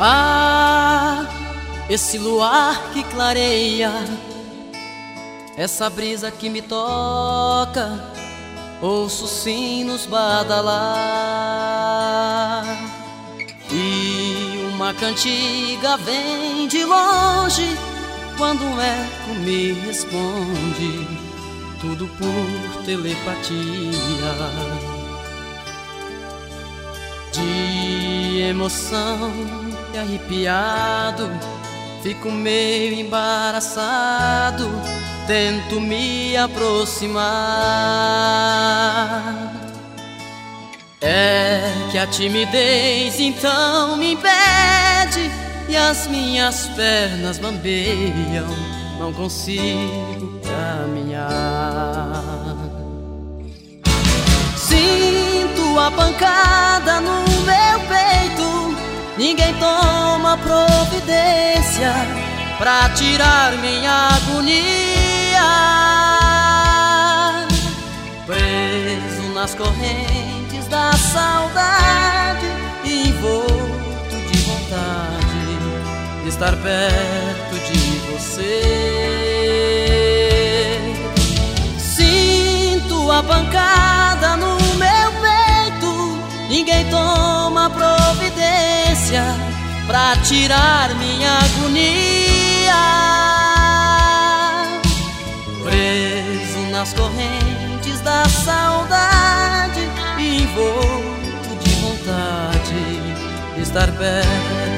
Ah, esse luar que clareia, essa brisa que me toca, ouço sinos badalar. E uma cantiga vem de longe, quando um eco me responde, tudo por telepatia. De emoção arrepiado, fico meio embaraçado, tento me aproximar. É que a timidez então me impede e as minhas pernas bambeiam, não consigo caminhar. Sinto a pancada no ninguém toma providência pra tirar minha agonia. Preso nas correntes da saudade, envolto de vontade de estar perto de você. Sinto a pancada no meu peito, ninguém toma pra tirar minha agonia. Preso nas correntes da saudade, envolto de vontade de estar perto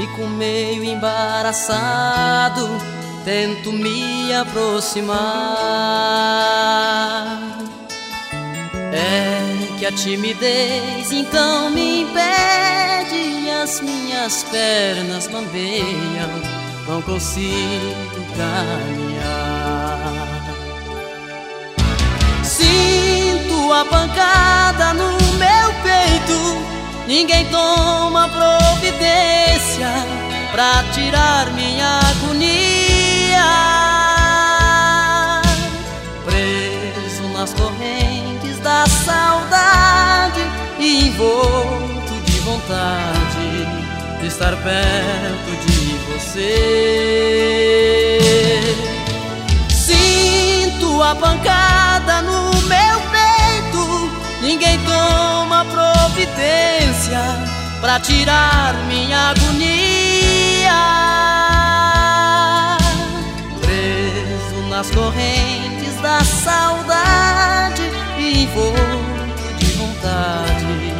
fico meio embaraçado, tento me aproximar. É que a timidez então me impede as minhas pernas bambeiam, não consigo caminhar. Sinto a pancada ninguém toma providência pra tirar minha agonia. Preso nas correntes da saudade, envolto de vontade de estar perto de você. Sinto a pancada pra tirar minha agonia. Preso nas correntes da saudade, envolto de vontade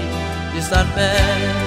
de estar perto